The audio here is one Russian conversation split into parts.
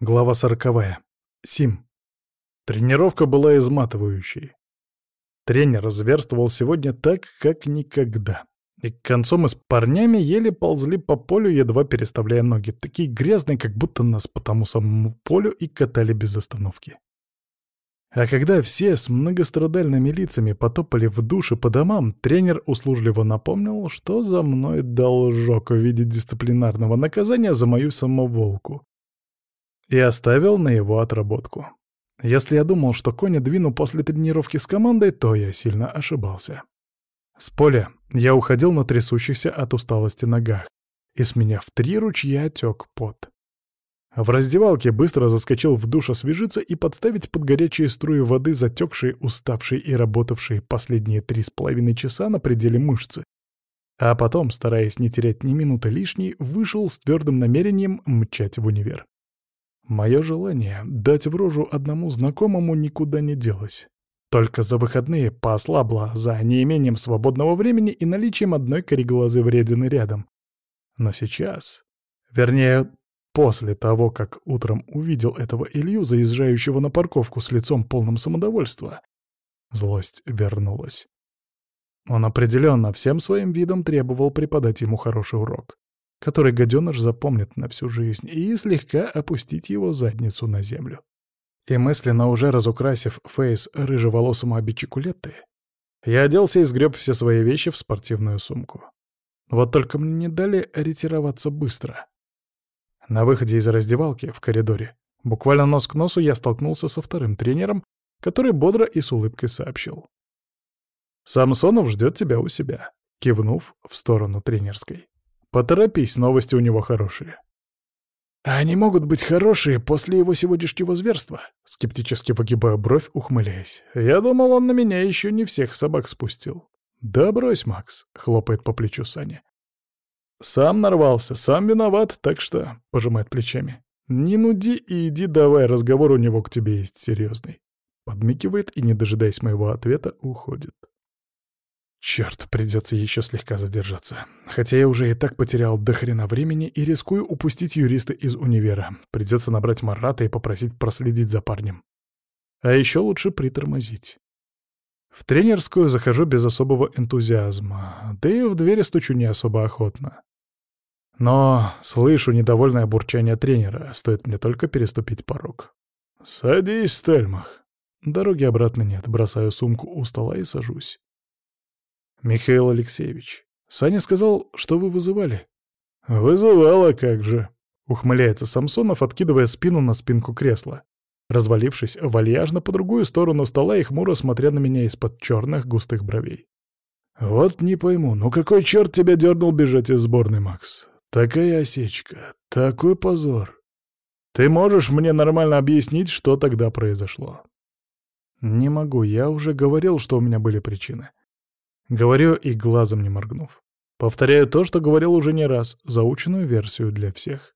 Глава сороковая. Сим. Тренировка была изматывающей. Тренер зверствовал сегодня так, как никогда. И к концу мы с парнями еле ползли по полю, едва переставляя ноги, такие грязные, как будто нас по тому самому полю и катали без остановки. А когда все с многострадальными лицами потопали в душе по домам, тренер услужливо напомнил, что за мной должок в виде дисциплинарного наказания за мою самоволку и оставил на его отработку. Если я думал, что коня двину после тренировки с командой, то я сильно ошибался. С поля я уходил на трясущихся от усталости ногах, и с меня в три ручья тек пот. В раздевалке быстро заскочил в душ освежиться и подставить под горячие струи воды затекшие, уставшие и работавшие последние три с половиной часа на пределе мышцы. А потом, стараясь не терять ни минуты лишней, вышел с твердым намерением мчать в универ. Мое желание дать в рожу одному знакомому никуда не делось. Только за выходные поослабло за неимением свободного времени и наличием одной кореглазой вредины рядом. Но сейчас, вернее, после того, как утром увидел этого Илью, заезжающего на парковку с лицом полным самодовольства, злость вернулась. Он определенно всем своим видом требовал преподать ему хороший урок который гаденыш запомнит на всю жизнь, и слегка опустить его задницу на землю. И мысленно уже разукрасив фейс рыжеволосому обидчику я оделся и сгреб все свои вещи в спортивную сумку. Вот только мне не дали ретироваться быстро. На выходе из раздевалки, в коридоре, буквально нос к носу я столкнулся со вторым тренером, который бодро и с улыбкой сообщил. «Самсонов ждет тебя у себя», кивнув в сторону тренерской. Поторопись, новости у него хорошие. «А они могут быть хорошие после его сегодняшнего зверства?» Скептически погибаю бровь, ухмыляясь. «Я думал, он на меня еще не всех собак спустил». «Да брось, Макс», — хлопает по плечу Саня. «Сам нарвался, сам виноват, так что...» — пожимает плечами. «Не нуди и иди давай, разговор у него к тебе есть серьезный». Подмикивает и, не дожидаясь моего ответа, уходит. Черт, придется еще слегка задержаться. Хотя я уже и так потерял до хрена времени и рискую упустить юриста из универа. Придется набрать Марата и попросить проследить за парнем. А еще лучше притормозить. В тренерскую захожу без особого энтузиазма, да и в двери стучу не особо охотно. Но слышу недовольное бурчание тренера, стоит мне только переступить порог. «Садись, Стельмах». Дороги обратно нет, бросаю сумку у стола и сажусь. «Михаил Алексеевич, Саня сказал, что вы вызывали». «Вызывала, как же», — ухмыляется Самсонов, откидывая спину на спинку кресла, развалившись вальяжно по другую сторону стола и хмуро смотря на меня из-под черных густых бровей. «Вот не пойму, ну какой черт тебя дернул бежать из сборной, Макс? Такая осечка, такой позор. Ты можешь мне нормально объяснить, что тогда произошло?» «Не могу, я уже говорил, что у меня были причины. Говорю и глазом не моргнув. Повторяю то, что говорил уже не раз, заученную версию для всех.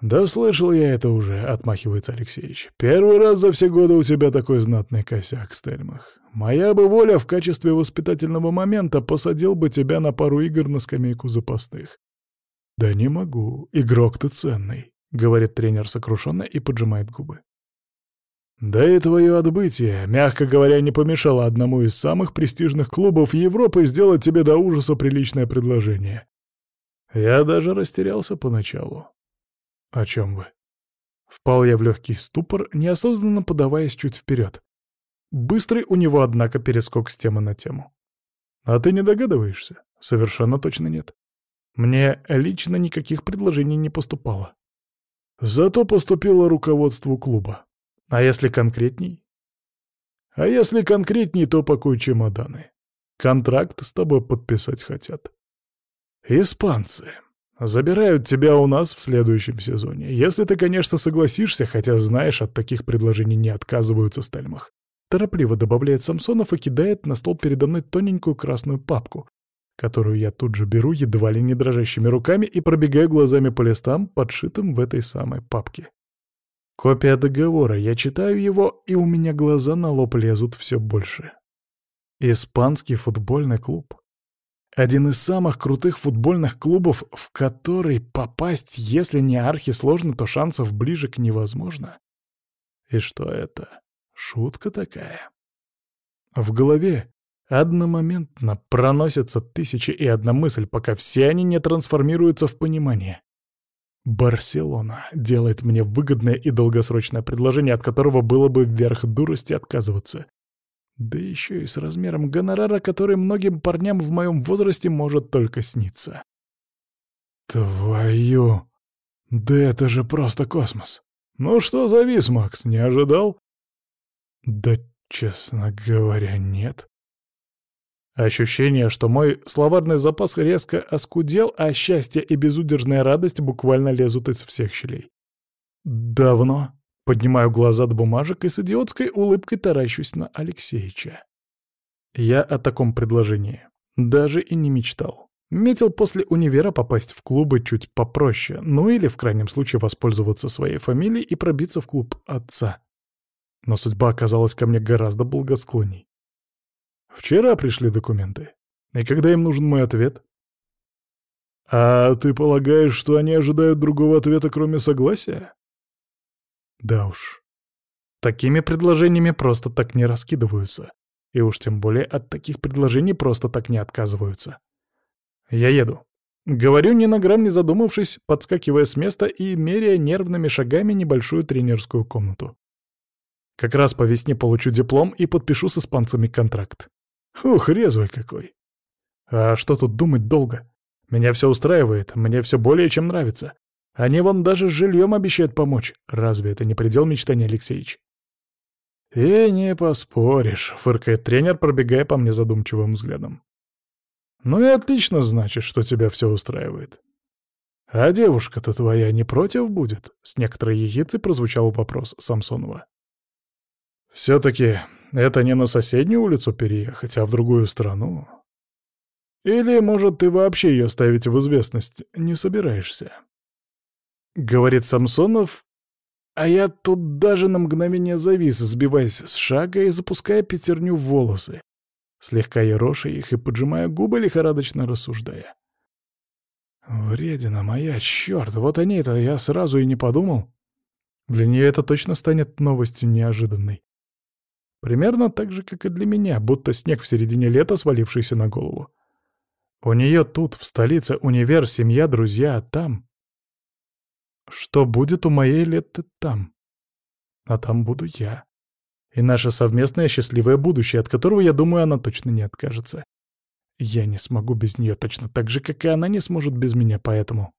«Да слышал я это уже», — отмахивается Алексеевич. «Первый раз за все годы у тебя такой знатный косяк, Стельмах. Моя бы воля в качестве воспитательного момента посадил бы тебя на пару игр на скамейку запасных». «Да не могу, игрок ты ценный», — говорит тренер сокрушенно и поджимает губы. Да и твое отбытие, мягко говоря, не помешало одному из самых престижных клубов Европы сделать тебе до ужаса приличное предложение. Я даже растерялся поначалу. О чем вы? Впал я в легкий ступор, неосознанно подаваясь чуть вперед. Быстрый у него, однако, перескок с темы на тему. А ты не догадываешься? Совершенно точно нет. Мне лично никаких предложений не поступало. Зато поступило руководству клуба. А если конкретней? А если конкретней, то пакуй чемоданы. Контракт с тобой подписать хотят. Испанцы. Забирают тебя у нас в следующем сезоне. Если ты, конечно, согласишься, хотя знаешь, от таких предложений не отказываются Стельмах. Торопливо добавляет Самсонов и кидает на стол передо мной тоненькую красную папку, которую я тут же беру едва ли не дрожащими руками и пробегаю глазами по листам, подшитым в этой самой папке. Копия договора. Я читаю его, и у меня глаза на лоб лезут все больше. Испанский футбольный клуб. Один из самых крутых футбольных клубов, в который попасть, если не архи сложно, то шансов ближе к невозможно. И что это? Шутка такая. В голове одномоментно проносятся тысячи и одна мысль, пока все они не трансформируются в понимание. Барселона делает мне выгодное и долгосрочное предложение, от которого было бы вверх дурости отказываться. Да еще и с размером гонорара, который многим парням в моем возрасте может только сниться. Твою... Да это же просто космос. Ну что завис, Макс, не ожидал? Да, честно говоря, нет. Ощущение, что мой словарный запас резко оскудел, а счастье и безудержная радость буквально лезут из всех щелей. Давно Поднимаю глаза до бумажек и с идиотской улыбкой таращусь на Алексеича. Я о таком предложении даже и не мечтал. Метил после универа попасть в клубы чуть попроще, ну или в крайнем случае воспользоваться своей фамилией и пробиться в клуб отца. Но судьба оказалась ко мне гораздо благосклонней. Вчера пришли документы. И когда им нужен мой ответ? А ты полагаешь, что они ожидают другого ответа, кроме согласия? Да уж. Такими предложениями просто так не раскидываются. И уж тем более от таких предложений просто так не отказываются. Я еду. Говорю ни на грамм не задумавшись, подскакивая с места и меряя нервными шагами небольшую тренерскую комнату. Как раз по весне получу диплом и подпишу с испанцами контракт. Ух, резвый какой. А что тут думать долго? Меня все устраивает, мне все более чем нравится. Они вон даже с жильем обещают помочь. Разве это не предел мечтаний, Алексеевич? «И не поспоришь», — фыркает тренер, пробегая по мне задумчивым взглядом. «Ну и отлично, значит, что тебя все устраивает. А девушка-то твоя не против будет?» — с некоторой ехицей прозвучал вопрос Самсонова. «Все-таки это не на соседнюю улицу переехать, а в другую страну. Или, может, ты вообще ее ставить в известность не собираешься?» — говорит Самсонов, а я тут даже на мгновение завис, сбиваясь с шага и запуская пятерню в волосы, слегка ероша их и поджимая губы, лихорадочно рассуждая. «Вредина моя, черт, вот о ней-то я сразу и не подумал. Для нее это точно станет новостью неожиданной. Примерно так же, как и для меня, будто снег в середине лета, свалившийся на голову. У нее тут, в столице, универ, семья, друзья, а там... Что будет у моей Летты там? А там буду я. И наше совместное счастливое будущее, от которого, я думаю, она точно не откажется. Я не смогу без нее точно так же, как и она не сможет без меня, поэтому...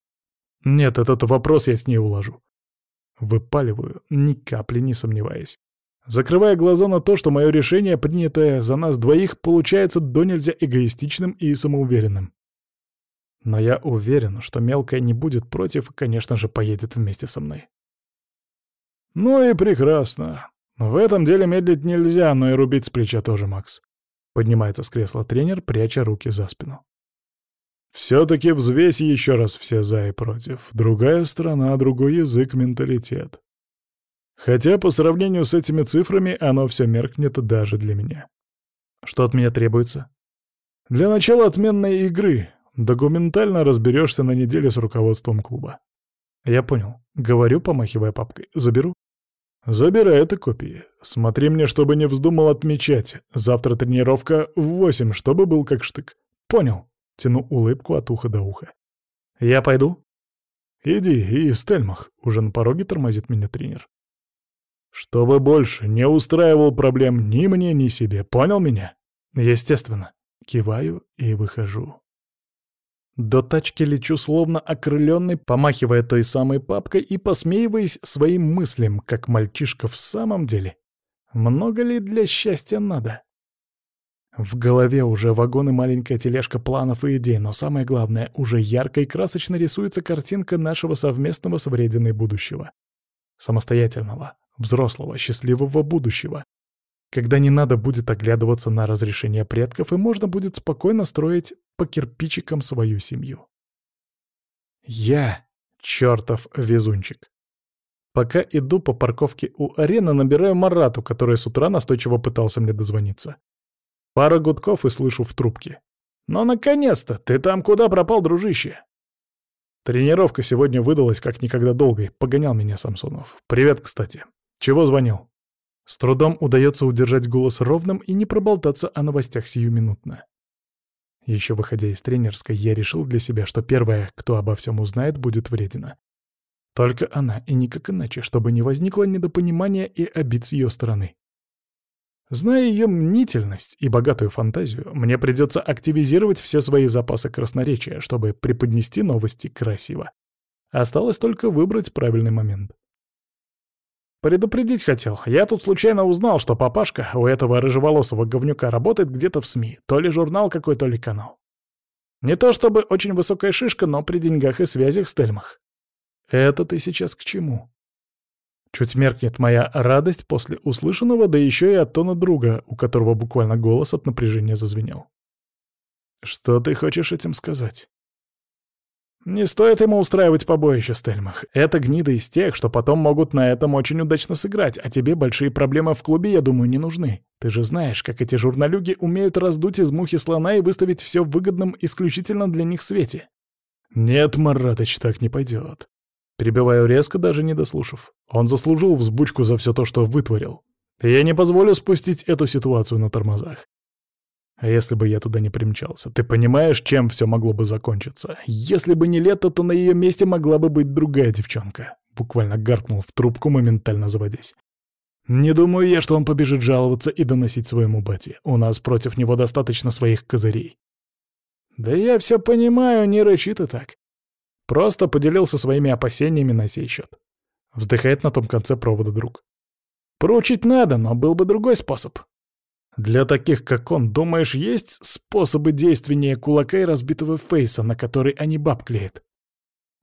Нет, этот вопрос я с ней уложу. Выпаливаю, ни капли не сомневаясь. Закрывая глаза на то, что мое решение, принятое за нас двоих, получается до нельзя эгоистичным и самоуверенным. Но я уверен, что мелкая не будет против и, конечно же, поедет вместе со мной. «Ну и прекрасно. В этом деле медлить нельзя, но и рубить с плеча тоже, Макс». Поднимается с кресла тренер, пряча руки за спину. «Все-таки взвесь еще раз все за и против. Другая страна, другой язык, менталитет. Хотя по сравнению с этими цифрами оно все меркнет даже для меня. Что от меня требуется? Для начала отменной игры, Документально разберешься на неделе с руководством клуба. Я понял. Говорю, помахивая папкой. Заберу? Забирай это копии. Смотри мне, чтобы не вздумал отмечать. Завтра тренировка в восемь, чтобы был как штык. Понял. Тяну улыбку от уха до уха. Я пойду? Иди, и Стельмах. Уже на пороге тормозит меня тренер. Чтобы больше не устраивал проблем ни мне, ни себе. Понял меня? Естественно. Киваю и выхожу. До тачки лечу словно окрыленный, помахивая той самой папкой и посмеиваясь своим мыслям, как мальчишка в самом деле. Много ли для счастья надо? В голове уже вагон и маленькая тележка планов и идей, но самое главное, уже ярко и красочно рисуется картинка нашего совместного с врединой будущего. Самостоятельного, взрослого, счастливого будущего, когда не надо будет оглядываться на разрешение предков и можно будет спокойно строить по кирпичикам свою семью. Я чертов везунчик. Пока иду по парковке у арены, набираю Марату, который с утра настойчиво пытался мне дозвониться. Пара гудков и слышу в трубке. «Ну, наконец-то! Ты там куда пропал, дружище?» Тренировка сегодня выдалась как никогда долгой. Погонял меня Самсонов. Привет, кстати. Чего звонил? С трудом удается удержать голос ровным и не проболтаться о новостях сиюминутно. Еще выходя из тренерской, я решил для себя, что первая, кто обо всем узнает, будет вредина. Только она, и никак иначе, чтобы не возникло недопонимания и обид с ее стороны. Зная ее мнительность и богатую фантазию, мне придется активизировать все свои запасы красноречия, чтобы преподнести новости красиво. Осталось только выбрать правильный момент. Предупредить хотел. Я тут случайно узнал, что папашка у этого рыжеволосого говнюка работает где-то в СМИ. То ли журнал какой, то ли канал. Не то чтобы очень высокая шишка, но при деньгах и связях с Тельмах. Это ты сейчас к чему? Чуть меркнет моя радость после услышанного, да еще и от тона друга, у которого буквально голос от напряжения зазвенел. «Что ты хочешь этим сказать?» «Не стоит ему устраивать побоище, Стельмах. Это гнида из тех, что потом могут на этом очень удачно сыграть, а тебе большие проблемы в клубе, я думаю, не нужны. Ты же знаешь, как эти журналюги умеют раздуть из мухи слона и выставить все в выгодном исключительно для них свете». «Нет, Маратыч, так не пойдет. Перебиваю резко, даже не дослушав. Он заслужил взбучку за все то, что вытворил. я не позволю спустить эту ситуацию на тормозах. А если бы я туда не примчался? Ты понимаешь, чем все могло бы закончиться? Если бы не лето, то на ее месте могла бы быть другая девчонка. Буквально гаркнул в трубку, моментально заводясь. Не думаю я, что он побежит жаловаться и доносить своему бате. У нас против него достаточно своих козырей. Да я все понимаю, не рычи ты так. Просто поделился своими опасениями на сей счет. Вздыхает на том конце провода друг. Проучить надо, но был бы другой способ. Для таких, как он, думаешь, есть способы действеннее кулака и разбитого фейса, на который они баб клеят?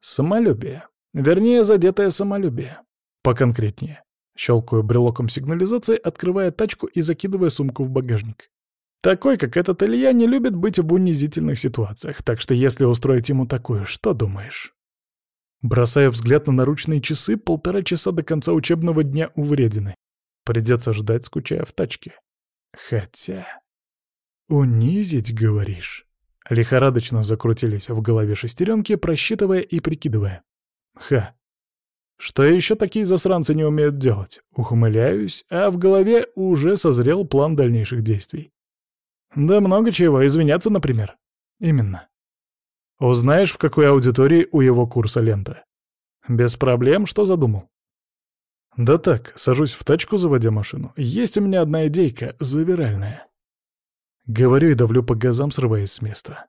Самолюбие. Вернее, задетое самолюбие. Поконкретнее. Щелкаю брелоком сигнализации, открывая тачку и закидывая сумку в багажник. Такой, как этот Илья, не любит быть в унизительных ситуациях, так что если устроить ему такое, что думаешь? Бросаю взгляд на наручные часы, полтора часа до конца учебного дня у. Придется ждать, скучая в тачке. Хотя... «Унизить, говоришь?» Лихорадочно закрутились в голове шестеренки, просчитывая и прикидывая. «Ха! Что еще такие засранцы не умеют делать?» Ухмыляюсь, а в голове уже созрел план дальнейших действий. Да много чего, извиняться, например. Именно. Узнаешь, в какой аудитории у его курса лента. Без проблем, что задумал? Да так, сажусь в тачку, заводя машину. Есть у меня одна идейка, завиральная. Говорю и давлю по газам, срываясь с места.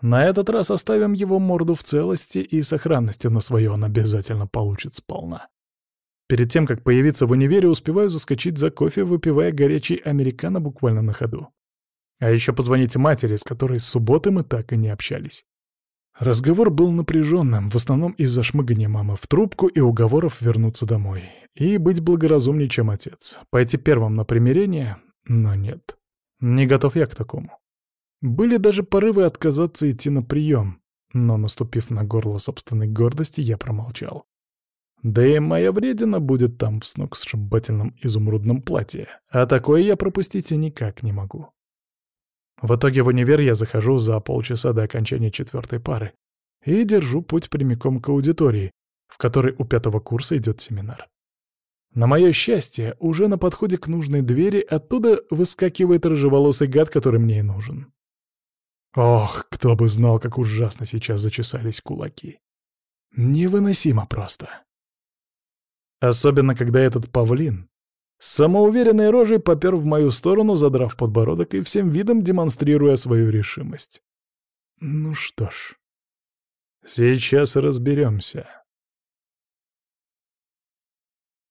На этот раз оставим его морду в целости и сохранности, но свое он обязательно получит сполна. Перед тем, как появиться в универе, успеваю заскочить за кофе, выпивая горячий американо буквально на ходу. А еще позвонить матери, с которой с субботы мы так и не общались. Разговор был напряженным, в основном из-за шмыгания мамы в трубку и уговоров вернуться домой. И быть благоразумнее, чем отец. Пойти первым на примирение? Но нет. Не готов я к такому. Были даже порывы отказаться идти на прием, но, наступив на горло собственной гордости, я промолчал. Да и моя вредина будет там в сногсшибательном изумрудном платье, а такое я пропустить и никак не могу. В итоге в универ я захожу за полчаса до окончания четвертой пары и держу путь прямиком к аудитории, в которой у пятого курса идет семинар. На мое счастье, уже на подходе к нужной двери оттуда выскакивает рыжеволосый гад, который мне и нужен. Ох, кто бы знал, как ужасно сейчас зачесались кулаки. Невыносимо просто. Особенно, когда этот павлин с самоуверенной рожей попер в мою сторону, задрав подбородок и всем видом демонстрируя свою решимость. Ну что ж, сейчас разберемся.